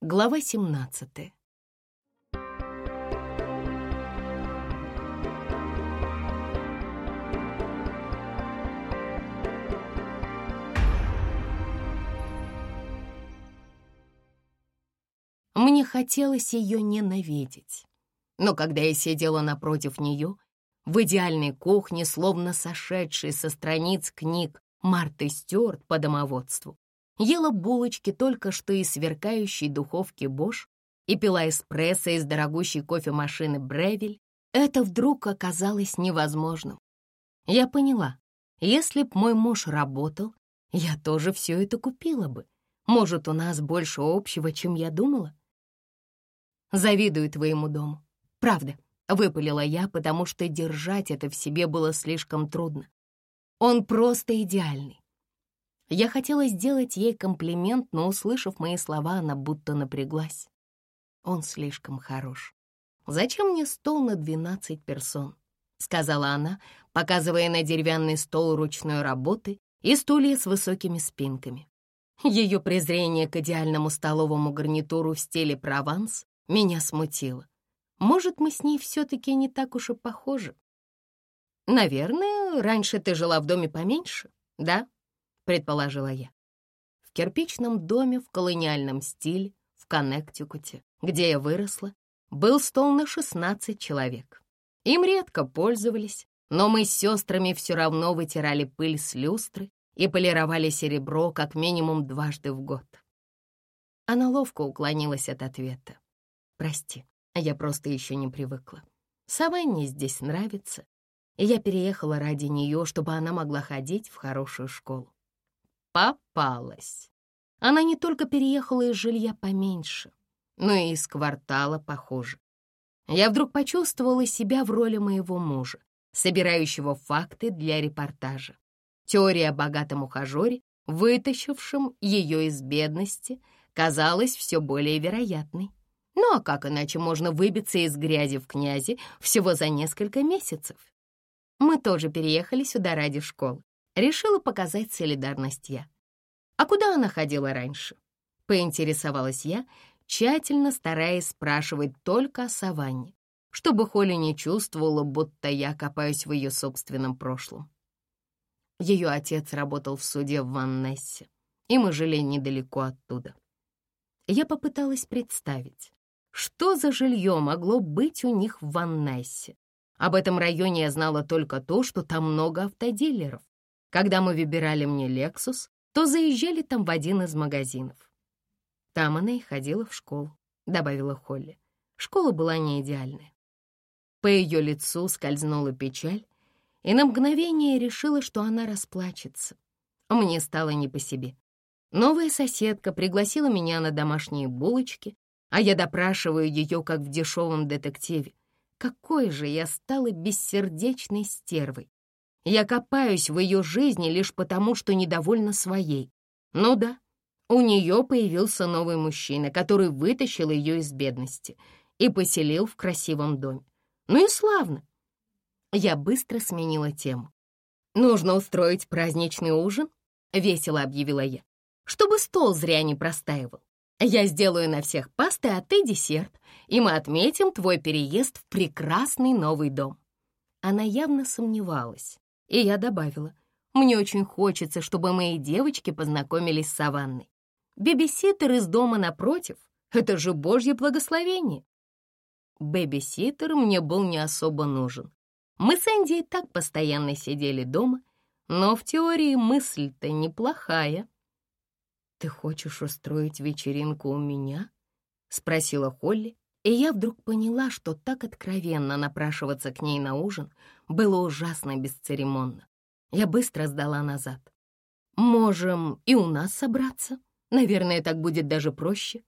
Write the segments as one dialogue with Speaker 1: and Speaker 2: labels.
Speaker 1: Глава 17 Мне хотелось ее ненавидеть. Но когда я сидела напротив нее, в идеальной кухне, словно сошедшей со страниц книг Марты Стюарт по домоводству, ела булочки только что из сверкающей духовки Бош и пила эспрессо из дорогущей кофемашины Бревель, это вдруг оказалось невозможным. Я поняла, если б мой муж работал, я тоже все это купила бы. Может, у нас больше общего, чем я думала? Завидую твоему дому. Правда, выпалила я, потому что держать это в себе было слишком трудно. Он просто идеальный. Я хотела сделать ей комплимент, но, услышав мои слова, она будто напряглась. Он слишком хорош. «Зачем мне стол на двенадцать персон?» — сказала она, показывая на деревянный стол ручной работы и стулья с высокими спинками. Ее презрение к идеальному столовому гарнитуру в стиле Прованс меня смутило. Может, мы с ней все-таки не так уж и похожи? Наверное, раньше ты жила в доме поменьше, да? Предположила я. В кирпичном доме в колониальном стиле в Коннектикуте, где я выросла, был стол на 16 человек. Им редко пользовались, но мы с сестрами все равно вытирали пыль с люстры и полировали серебро как минимум дважды в год. Она ловко уклонилась от ответа. «Прости, я просто еще не привыкла. Саванне здесь нравится, и я переехала ради нее, чтобы она могла ходить в хорошую школу. Попалась. Она не только переехала из жилья поменьше, но и из квартала похоже. Я вдруг почувствовала себя в роли моего мужа, собирающего факты для репортажа. Теория о богатом ухажере, вытащившем ее из бедности, казалась все более вероятной. Ну а как иначе можно выбиться из грязи в князи всего за несколько месяцев? Мы тоже переехали сюда ради школы. Решила показать солидарность я. «А куда она ходила раньше?» Поинтересовалась я, тщательно стараясь спрашивать только о Саванне, чтобы Холли не чувствовала, будто я копаюсь в ее собственном прошлом. Ее отец работал в суде в Ваннессе, и мы жили недалеко оттуда. Я попыталась представить, что за жилье могло быть у них в Ваннессе. Об этом районе я знала только то, что там много автодилеров. Когда мы выбирали мне «Лексус», то заезжали там в один из магазинов. Там она и ходила в школу, добавила Холли. Школа была не идеальная. По ее лицу скользнула печаль, и на мгновение решила, что она расплачется. Мне стало не по себе. Новая соседка пригласила меня на домашние булочки, а я допрашиваю ее, как в дешевом детективе. Какой же я стала бессердечной стервой. Я копаюсь в ее жизни лишь потому, что недовольна своей. Ну да, у нее появился новый мужчина, который вытащил ее из бедности и поселил в красивом доме. Ну и славно. Я быстро сменила тему. «Нужно устроить праздничный ужин», — весело объявила я, «чтобы стол зря не простаивал. Я сделаю на всех пасты, а ты десерт, и мы отметим твой переезд в прекрасный новый дом». Она явно сомневалась, и я добавила, мне очень хочется, чтобы мои девочки познакомились с Саванной. Бебиситер из дома напротив — это же божье благословение. Бэбиситер мне был не особо нужен. Мы с Энди и так постоянно сидели дома, но в теории мысль-то неплохая. «Ты хочешь устроить вечеринку у меня?» — спросила Холли, и я вдруг поняла, что так откровенно напрашиваться к ней на ужин было ужасно бесцеремонно. Я быстро сдала назад. «Можем и у нас собраться. Наверное, так будет даже проще».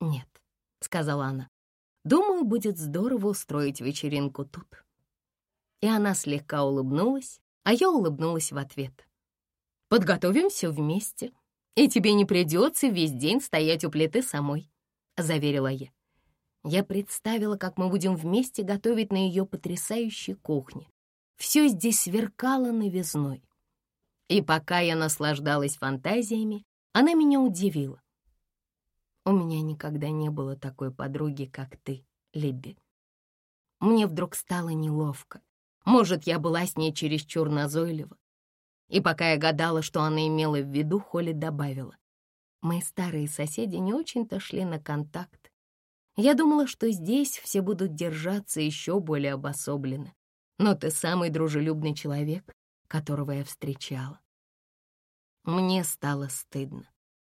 Speaker 1: «Нет», — сказала она. «Думаю, будет здорово устроить вечеринку тут». И она слегка улыбнулась, а я улыбнулась в ответ. «Подготовимся вместе, и тебе не придется весь день стоять у плиты самой», — заверила я. Я представила, как мы будем вместе готовить на ее потрясающей кухне. Все здесь сверкало новизной. И пока я наслаждалась фантазиями, она меня удивила. У меня никогда не было такой подруги, как ты, Либби. Мне вдруг стало неловко. Может, я была с ней чересчур назойлива. И пока я гадала, что она имела в виду, Холли добавила. Мои старые соседи не очень-то шли на контакт. Я думала, что здесь все будут держаться еще более обособленно. Но ты самый дружелюбный человек, которого я встречала. Мне стало стыдно.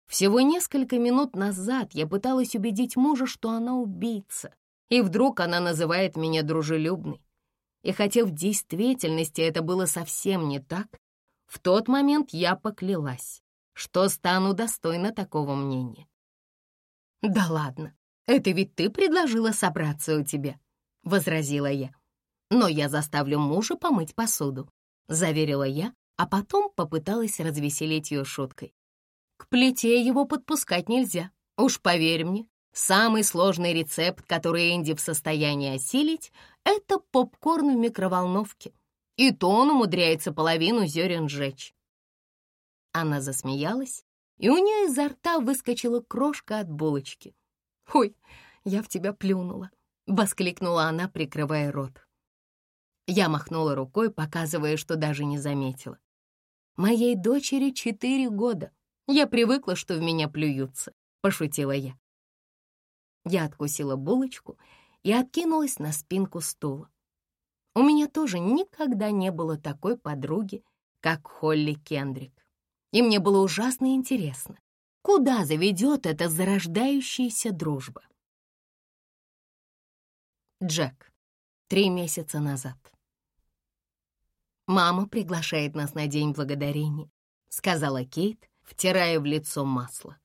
Speaker 1: Всего несколько минут назад я пыталась убедить мужа, что она убийца, и вдруг она называет меня дружелюбной. И хотя в действительности это было совсем не так, в тот момент я поклялась, что стану достойна такого мнения. «Да ладно, это ведь ты предложила собраться у тебя», — возразила я. «Но я заставлю мужа помыть посуду», — заверила я, а потом попыталась развеселить ее шуткой. К плите его подпускать нельзя. Уж поверь мне, самый сложный рецепт, который Энди в состоянии осилить, это попкорн в микроволновке. И то он умудряется половину зерен сжечь. Она засмеялась, и у нее изо рта выскочила крошка от булочки. «Ой, я в тебя плюнула!» — воскликнула она, прикрывая рот. Я махнула рукой, показывая, что даже не заметила. Моей дочери четыре года. Я привыкла, что в меня плюются, пошутила я. Я откусила булочку и откинулась на спинку стула. У меня тоже никогда не было такой подруги, как Холли Кендрик. И мне было ужасно интересно, куда заведет эта зарождающаяся дружба. Джек. Три месяца назад. «Мама приглашает нас на День Благодарения», — сказала Кейт, втирая в лицо масло.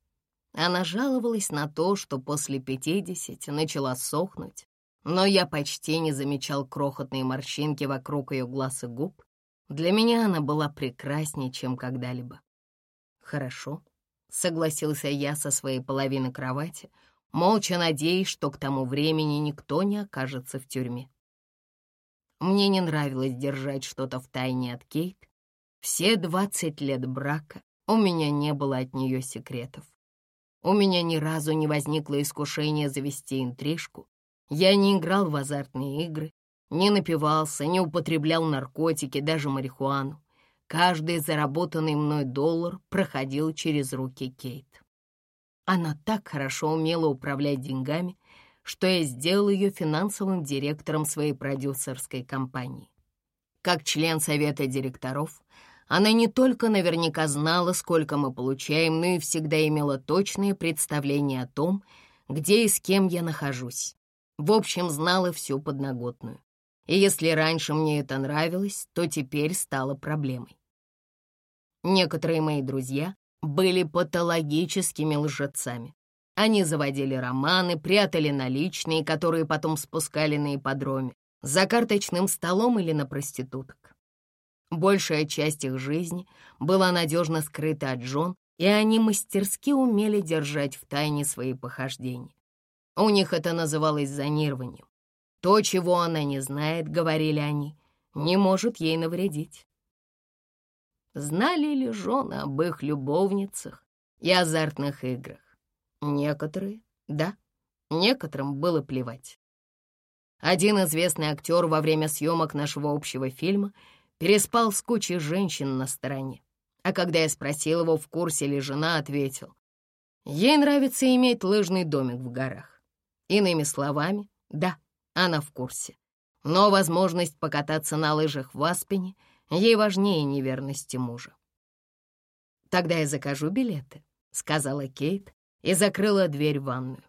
Speaker 1: Она жаловалась на то, что после пятидесяти начала сохнуть, но я почти не замечал крохотные морщинки вокруг ее глаз и губ. Для меня она была прекраснее, чем когда-либо. «Хорошо», — согласился я со своей половины кровати, молча надеясь, что к тому времени никто не окажется в тюрьме. Мне не нравилось держать что-то в тайне от Кейт. Все двадцать лет брака у меня не было от нее секретов. У меня ни разу не возникло искушения завести интрижку. Я не играл в азартные игры, не напивался, не употреблял наркотики, даже марихуану. Каждый заработанный мной доллар проходил через руки Кейт. Она так хорошо умела управлять деньгами, что я сделал ее финансовым директором своей продюсерской компании. Как член совета директоров, она не только наверняка знала, сколько мы получаем, но и всегда имела точное представление о том, где и с кем я нахожусь. В общем, знала всю подноготную. И если раньше мне это нравилось, то теперь стало проблемой. Некоторые мои друзья были патологическими лжецами. Они заводили романы, прятали наличные, которые потом спускали на ипподроме, за карточным столом или на проституток. Большая часть их жизни была надежно скрыта от Джон, и они мастерски умели держать в тайне свои похождения. У них это называлось зонированием. То, чего она не знает, говорили они, не может ей навредить. Знали ли жены об их любовницах и азартных играх? Некоторые, да, некоторым было плевать. Один известный актер во время съемок нашего общего фильма переспал с кучей женщин на стороне. А когда я спросил его, в курсе ли жена, ответил, ей нравится иметь лыжный домик в горах. Иными словами, да, она в курсе. Но возможность покататься на лыжах в Аспене ей важнее неверности мужа. «Тогда я закажу билеты», — сказала Кейт, и закрыла дверь в ванную.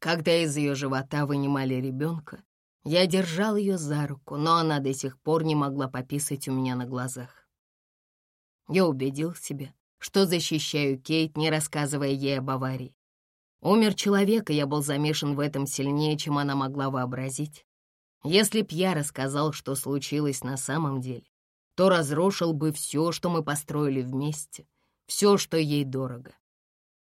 Speaker 1: Когда из ее живота вынимали ребенка, я держал ее за руку, но она до сих пор не могла пописать у меня на глазах. Я убедил себя, что защищаю Кейт, не рассказывая ей об аварии. Умер человек, и я был замешан в этом сильнее, чем она могла вообразить. Если б я рассказал, что случилось на самом деле, то разрушил бы все, что мы построили вместе, все, что ей дорого.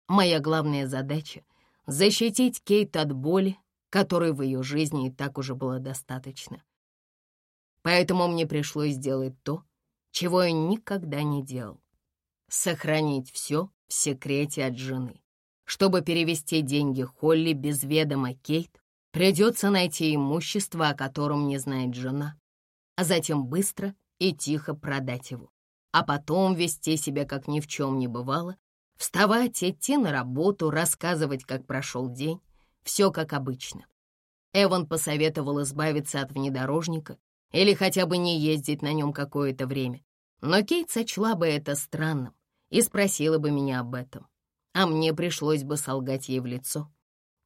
Speaker 1: Моя главная задача — защитить Кейт от боли, которой в ее жизни и так уже было достаточно. Поэтому мне пришлось сделать то, чего я никогда не делал. Сохранить все в секрете от жены, Чтобы перевести деньги Холли без ведома Кейт, придется найти имущество, о котором не знает жена, а затем быстро и тихо продать его, а потом вести себя, как ни в чем не бывало, вставать, идти на работу, рассказывать, как прошел день, все как обычно. Эван посоветовал избавиться от внедорожника или хотя бы не ездить на нем какое-то время, но Кейт сочла бы это странным и спросила бы меня об этом, а мне пришлось бы солгать ей в лицо.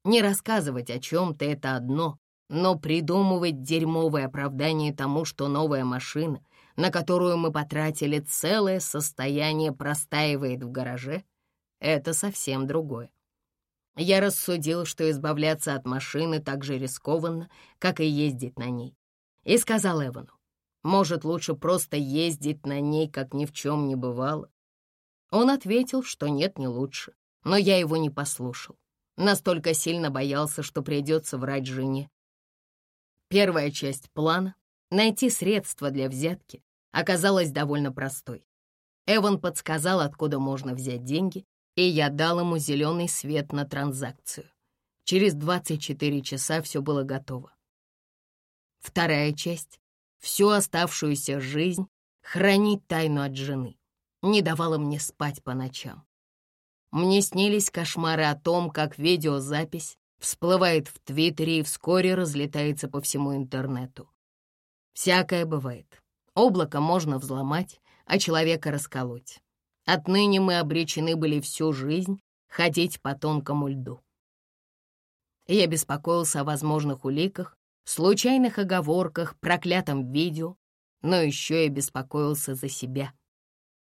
Speaker 1: Не рассказывать о чем-то — это одно, но придумывать дерьмовое оправдание тому, что новая машина, на которую мы потратили целое состояние, простаивает в гараже, это совсем другое. Я рассудил, что избавляться от машины так же рискованно, как и ездить на ней. И сказал Эвану, может, лучше просто ездить на ней, как ни в чем не бывало. Он ответил, что нет, не лучше, но я его не послушал. Настолько сильно боялся, что придется врать жене. Первая часть плана — найти средства для взятки — оказалась довольно простой. Эван подсказал, откуда можно взять деньги, и я дал ему зеленый свет на транзакцию. Через 24 часа все было готово. Вторая часть всю оставшуюся жизнь хранить тайну от жены. Не давала мне спать по ночам. Мне снились кошмары о том, как видеозапись всплывает в Твиттере и вскоре разлетается по всему интернету. Всякое бывает. Облако можно взломать, а человека расколоть. Отныне мы обречены были всю жизнь ходить по тонкому льду. Я беспокоился о возможных уликах, случайных оговорках, проклятом видео, но еще и беспокоился за себя.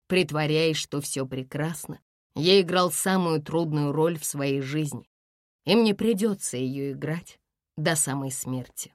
Speaker 1: Притворяясь, что все прекрасно, я играл самую трудную роль в своей жизни, и мне придется ее играть до самой смерти.